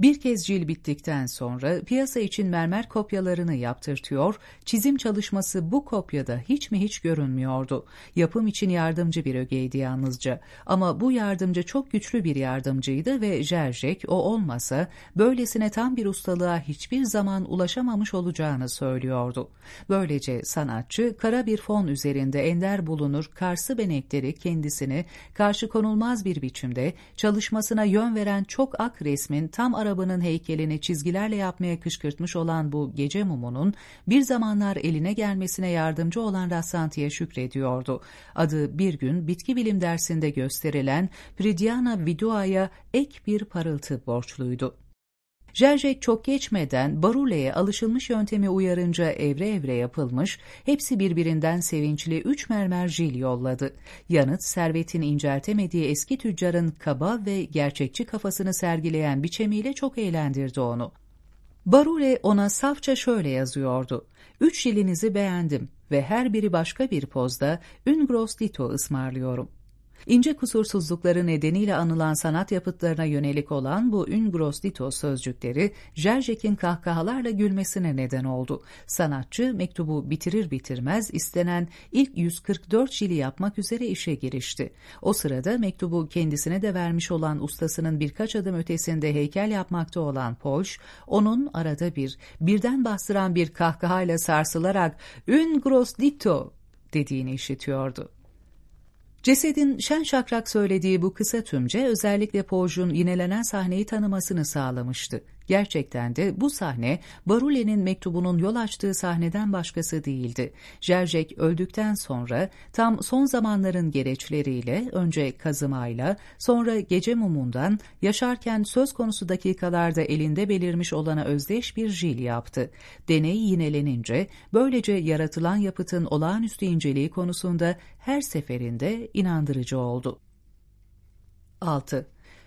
Bir kez cil bittikten sonra piyasa için mermer kopyalarını yaptırtıyor, çizim çalışması bu kopyada hiç mi hiç görünmüyordu. Yapım için yardımcı bir ögeydi yalnızca. Ama bu yardımcı çok güçlü bir yardımcıydı ve Jerzek o olmasa böylesine tam bir ustalığa hiçbir zaman ulaşamamış olacağını söylüyordu. Böylece sanatçı kara bir fon üzerinde ender bulunur karsı benekleri kendisini karşı konulmaz bir biçimde çalışmasına yön veren çok ak resmin tam ara arabanın heykelini çizgilerle yapmaya kışkırtmış olan bu gece mumunun bir zamanlar eline gelmesine yardımcı olan rastlantıya şükrediyordu. Adı bir gün bitki bilim dersinde gösterilen Pridiana Vidua'ya ek bir parıltı borçluydu. Jerzek çok geçmeden Barule'ye alışılmış yöntemi uyarınca evre evre yapılmış, hepsi birbirinden sevinçli üç mermer jil yolladı. Yanıt, servetin inceltemediği eski tüccarın kaba ve gerçekçi kafasını sergileyen biçemiyle çok eğlendirdi onu. Barule ona safça şöyle yazıyordu. Üç jilinizi beğendim ve her biri başka bir pozda un gros dito ısmarlıyorum. İnce kusursuzlukları nedeniyle anılan sanat yapıtlarına yönelik olan bu un gros dito sözcükleri Jerzek'in kahkahalarla gülmesine neden oldu. Sanatçı mektubu bitirir bitirmez istenen ilk 144 jili yapmak üzere işe girişti. O sırada mektubu kendisine de vermiş olan ustasının birkaç adım ötesinde heykel yapmakta olan Polş, onun arada bir, birden bastıran bir kahkahayla sarsılarak un gros dito dediğini işitiyordu. Cesedin şen şakrak söylediği bu kısa tümce özellikle Porj'un yinelenen sahneyi tanımasını sağlamıştı. Gerçekten de bu sahne Barule'nin mektubunun yol açtığı sahneden başkası değildi. Jerzek öldükten sonra tam son zamanların gereçleriyle önce kazımayla sonra gece mumundan yaşarken söz konusu dakikalarda elinde belirmiş olana özdeş bir jil yaptı. Deney yinelenince böylece yaratılan yapıtın olağanüstü inceliği konusunda her seferinde inandırıcı oldu. 6.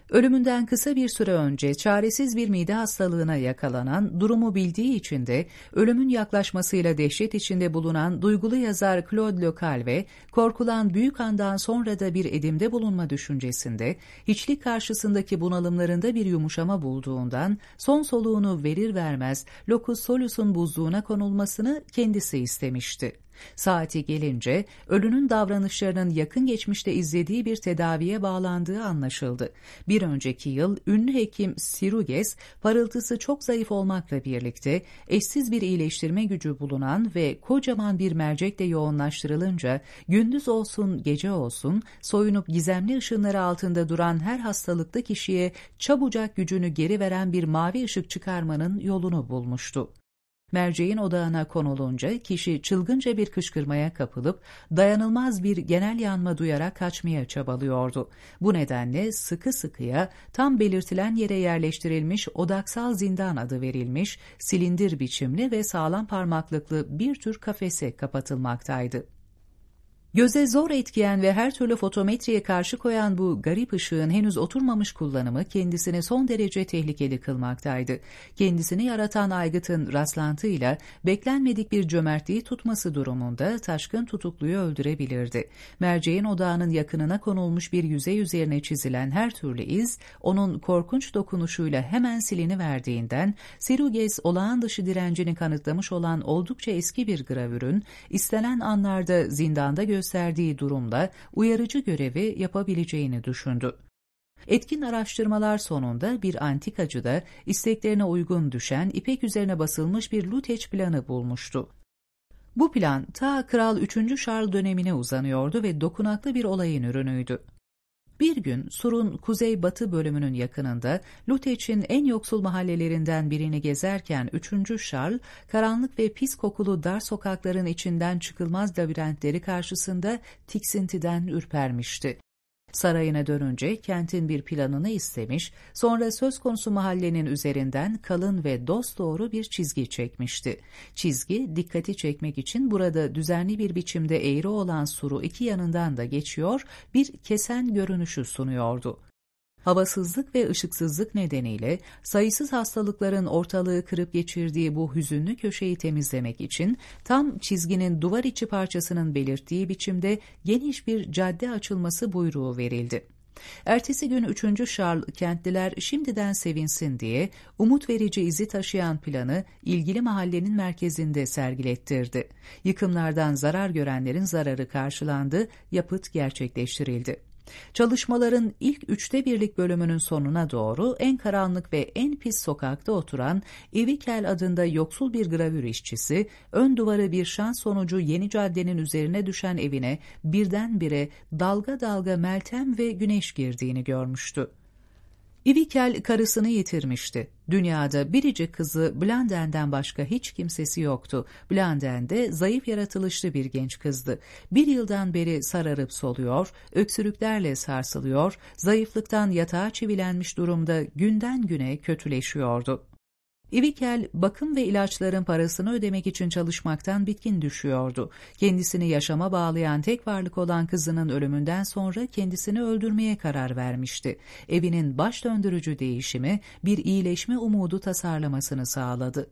Ölümünden kısa bir süre önce çaresiz bir mide hastalığına yakalanan, durumu bildiği için de ölümün yaklaşmasıyla dehşet içinde bulunan duygulu yazar Claude Le Calve, korkulan büyük andan sonra da bir edimde bulunma düşüncesinde, hiçlik karşısındaki bunalımlarında bir yumuşama bulduğundan son soluğunu verir vermez locus solus'un buzluğuna konulmasını kendisi istemişti. Saati gelince ölünün davranışlarının yakın geçmişte izlediği bir tedaviye bağlandığı anlaşıldı. Bir önceki yıl ünlü hekim Siruges parıltısı çok zayıf olmakla birlikte eşsiz bir iyileştirme gücü bulunan ve kocaman bir mercekle yoğunlaştırılınca gündüz olsun gece olsun soyunup gizemli ışınları altında duran her hastalıklı kişiye çabucak gücünü geri veren bir mavi ışık çıkarmanın yolunu bulmuştu. Merceğin odağına konulunca kişi çılgınca bir kışkırmaya kapılıp dayanılmaz bir genel yanma duyarak kaçmaya çabalıyordu. Bu nedenle sıkı sıkıya tam belirtilen yere yerleştirilmiş odaksal zindan adı verilmiş, silindir biçimli ve sağlam parmaklıklı bir tür kafese kapatılmaktaydı. Göze zor etkiyen ve her türlü fotometriye karşı koyan bu garip ışığın henüz oturmamış kullanımı kendisini son derece tehlikeli kılmaktaydı. Kendisini yaratan aygıtın rastlantıyla beklenmedik bir cömertliği tutması durumunda taşkın tutukluyu öldürebilirdi. Merceğin odağının yakınına konulmuş bir yüzey üzerine çizilen her türlü iz, onun korkunç dokunuşuyla hemen silini verdiğinden, Siruges olağan dışı direncini kanıtlamış olan oldukça eski bir gravürün, istenen anlarda zindanda gösterilmişti gösterdiği durumda uyarıcı görevi yapabileceğini düşündü. Etkin araştırmalar sonunda bir antikacı da isteklerine uygun düşen ipek üzerine basılmış bir luteç planı bulmuştu. Bu plan ta Kral 3. Charles dönemine uzanıyordu ve dokunaklı bir olayın ürünüydü. Bir gün Sur'un kuzey-batı bölümünün yakınında Luteç'in en yoksul mahallelerinden birini gezerken 3. Charles, karanlık ve pis kokulu dar sokakların içinden çıkılmaz labirentleri karşısında tiksintiden ürpermişti. Sarayına dönünce kentin bir planını istemiş, sonra söz konusu mahallenin üzerinden kalın ve dosdoğru bir çizgi çekmişti. Çizgi, dikkati çekmek için burada düzenli bir biçimde eğri olan suru iki yanından da geçiyor, bir kesen görünüşü sunuyordu. Havasızlık ve ışıksızlık nedeniyle sayısız hastalıkların ortalığı kırıp geçirdiği bu hüzünlü köşeyi temizlemek için tam çizginin duvar içi parçasının belirttiği biçimde geniş bir cadde açılması buyruğu verildi. Ertesi gün 3. Charles kentliler şimdiden sevinsin diye umut verici izi taşıyan planı ilgili mahallenin merkezinde sergilettirdi. Yıkımlardan zarar görenlerin zararı karşılandı, yapıt gerçekleştirildi. Çalışmaların ilk üçte birlik bölümünün sonuna doğru en karanlık ve en pis sokakta oturan Evikel adında yoksul bir gravür işçisi, ön duvarı bir şans sonucu yeni caddenin üzerine düşen evine birdenbire dalga dalga Meltem ve Güneş girdiğini görmüştü. Ivikel karısını yitirmişti. Dünyada biricik kızı Blanden'den başka hiç kimsesi yoktu. Blanden de zayıf yaratılışlı bir genç kızdı. Bir yıldan beri sararıp soluyor, öksürüklerle sarsılıyor, zayıflıktan yatağa çivilenmiş durumda günden güne kötüleşiyordu. Ivikel bakım ve ilaçların parasını ödemek için çalışmaktan bitkin düşüyordu. Kendisini yaşama bağlayan tek varlık olan kızının ölümünden sonra kendisini öldürmeye karar vermişti. Evinin baş döndürücü değişimi bir iyileşme umudu tasarlamasını sağladı.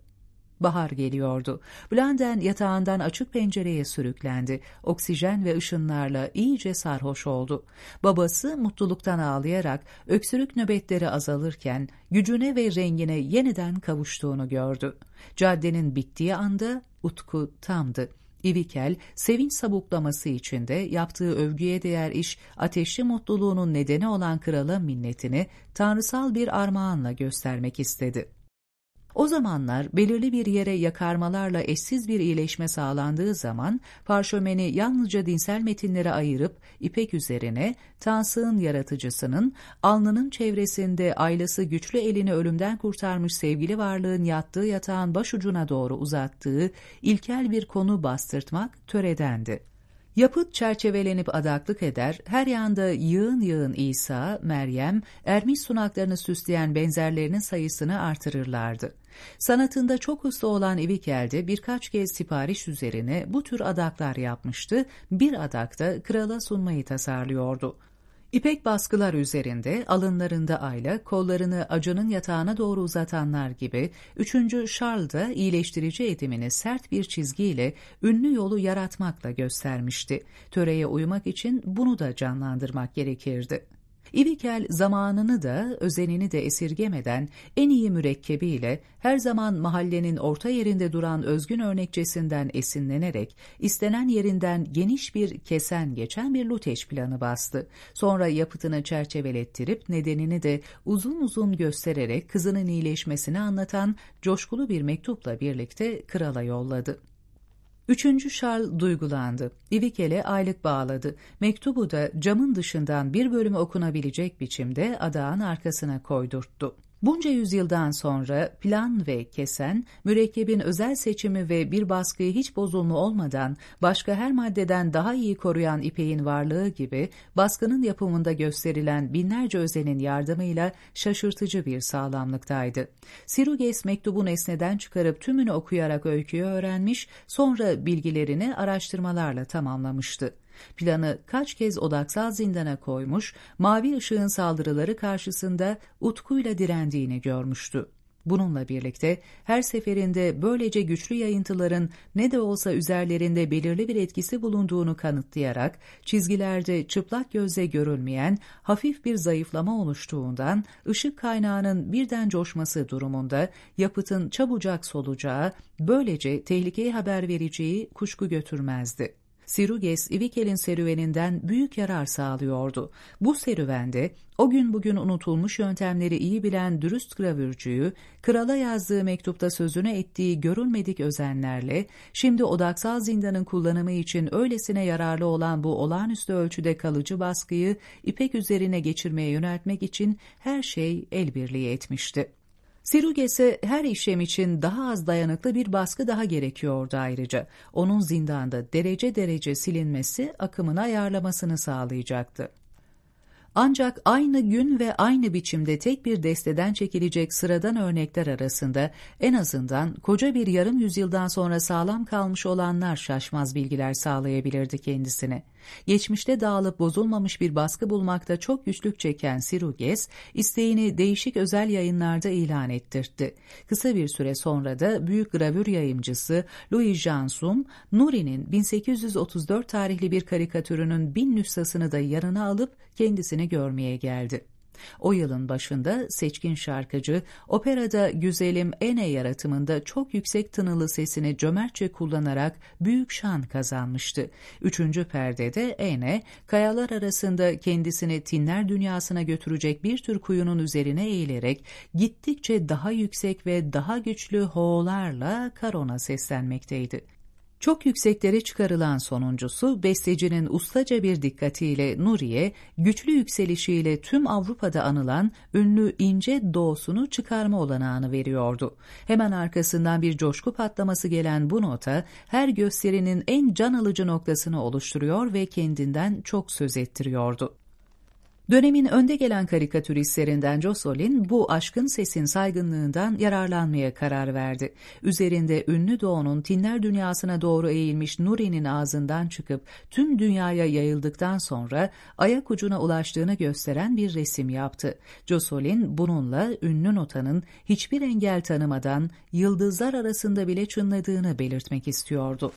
Bahar geliyordu. Blanden yatağından açık pencereye sürüklendi. Oksijen ve ışınlarla iyice sarhoş oldu. Babası mutluluktan ağlayarak öksürük nöbetleri azalırken gücüne ve rengine yeniden kavuştuğunu gördü. Caddenin bittiği anda Utku tamdı. İvikel, sevinç sabuklaması içinde yaptığı övgüye değer iş, ateşli mutluluğunun nedeni olan krala minnetini tanrısal bir armağanla göstermek istedi. O zamanlar belirli bir yere yakarmalarla eşsiz bir iyileşme sağlandığı zaman parşömeni yalnızca dinsel metinlere ayırıp ipek üzerine Tansığın yaratıcısının alnının çevresinde aylası güçlü elini ölümden kurtarmış sevgili varlığın yattığı yatağın başucuna doğru uzattığı ilkel bir konu bastırtmak töredendi. Yapıt çerçevelenip adaklık eder, her yanda yığın yığın İsa, Meryem, ermiş sunaklarını süsleyen benzerlerinin sayısını artırırlardı. Sanatında çok usta olan Evikel'de birkaç kez sipariş üzerine bu tür adaklar yapmıştı, bir adakta krala sunmayı tasarlıyordu. İpek baskılar üzerinde, alınlarında ayla, kollarını acının yatağına doğru uzatanlar gibi, üçüncü Charles da iyileştirici edimini sert bir çizgiyle ünlü yolu yaratmakla göstermişti. Töreye uymak için bunu da canlandırmak gerekirdi. İvikel zamanını da özenini de esirgemeden en iyi mürekkebiyle her zaman mahallenin orta yerinde duran özgün örnekçesinden esinlenerek istenen yerinden geniş bir kesen geçen bir luteş planı bastı. Sonra yapıtını çerçevelettirip nedenini de uzun uzun göstererek kızının iyileşmesini anlatan coşkulu bir mektupla birlikte krala yolladı. Üçüncü Charles duygulandı. İvikel'e aylık bağladı. Mektubu da camın dışından bir bölümü okunabilecek biçimde adağın arkasına koydurttu. Bunca yüzyıldan sonra plan ve kesen, mürekkebin özel seçimi ve bir baskıyı hiç bozulma olmadan başka her maddeden daha iyi koruyan ipeğin varlığı gibi baskının yapımında gösterilen binlerce özenin yardımıyla şaşırtıcı bir sağlamlıktaydı. Siruges mektubun esneden çıkarıp tümünü okuyarak öyküyü öğrenmiş, sonra bilgilerini araştırmalarla tamamlamıştı. Planı kaç kez odaksal zindana koymuş, mavi ışığın saldırıları karşısında utkuyla direndiğini görmüştü. Bununla birlikte her seferinde böylece güçlü yayıntıların ne de olsa üzerlerinde belirli bir etkisi bulunduğunu kanıtlayarak çizgilerde çıplak gözle görülmeyen hafif bir zayıflama oluştuğundan ışık kaynağının birden coşması durumunda yapıtın çabucak solacağı, böylece tehlikeyi haber vereceği kuşku götürmezdi. Siruges Ivikel'in serüveninden büyük yarar sağlıyordu. Bu serüvende o gün bugün unutulmuş yöntemleri iyi bilen dürüst gravürcüyü, krala yazdığı mektupta sözüne ettiği görülmedik özenlerle, şimdi odaksal zindanın kullanımı için öylesine yararlı olan bu olağanüstü ölçüde kalıcı baskıyı ipek üzerine geçirmeye yöneltmek için her şey el birliği etmişti. Siruges'e her işlem için daha az dayanıklı bir baskı daha gerekiyordu ayrıca. Onun zindanda derece derece silinmesi akımını ayarlamasını sağlayacaktı. Ancak aynı gün ve aynı biçimde tek bir desteden çekilecek sıradan örnekler arasında en azından koca bir yarım yüzyıldan sonra sağlam kalmış olanlar şaşmaz bilgiler sağlayabilirdi kendisine. Geçmişte dağılıp bozulmamış bir baskı bulmakta çok güçlük çeken Siruges, isteğini değişik özel yayınlarda ilan ettirdi. Kısa bir süre sonra da büyük gravür yayımcısı Louis Jansum, Nuri'nin 1834 tarihli bir karikatürünün bin nüshasını da yanına alıp kendisini görmeye geldi. O yılın başında seçkin şarkıcı operada güzelim Ene yaratımında çok yüksek tınılı sesini cömertçe kullanarak büyük şan kazanmıştı. Üçüncü perdede Ene, kayalar arasında kendisini tinler dünyasına götürecek bir tür kuyunun üzerine eğilerek gittikçe daha yüksek ve daha güçlü ho'larla Karon'a seslenmekteydi. Çok yükseklere çıkarılan sonuncusu bestecinin ustaca bir dikkatiyle Nuriye, güçlü yükselişiyle tüm Avrupa'da anılan ünlü ince doğusunu çıkarma olanağını veriyordu. Hemen arkasından bir coşku patlaması gelen bu nota her gösterinin en can alıcı noktasını oluşturuyor ve kendinden çok söz ettiriyordu. Dönemin önde gelen karikatüristlerinden Josselin bu aşkın sesin saygınlığından yararlanmaya karar verdi. Üzerinde ünlü doğunun tinler dünyasına doğru eğilmiş Nuri'nin ağzından çıkıp tüm dünyaya yayıldıktan sonra ayak ucuna ulaştığını gösteren bir resim yaptı. Josselin bununla ünlü notanın hiçbir engel tanımadan yıldızlar arasında bile çınladığını belirtmek istiyordu.